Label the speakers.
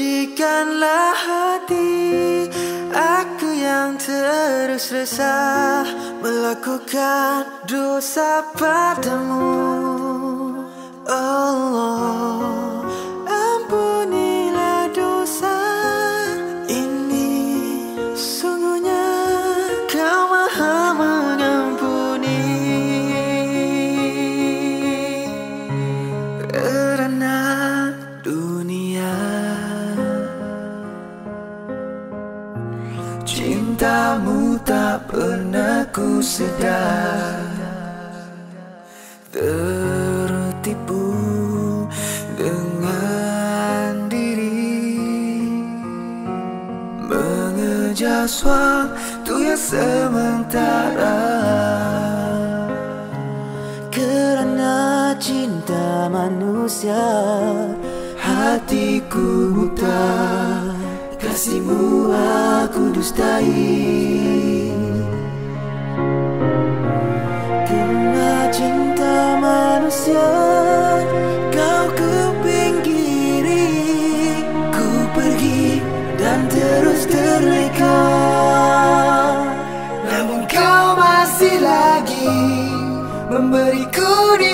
Speaker 1: Sucikanlah hati Aku yang terus resah Melakukan dosa padamu. Allah Cintamu tak pernah ku sedar. Tertipu dengan diri. Mengejar suatu yang sementara. Karena cinta manusia Hatiku buta Kasihmu dustai Bunga cinta manusia Kau ku pinggiri Ku pergi dan terus terleka Namun kau masih lagi Memberiku di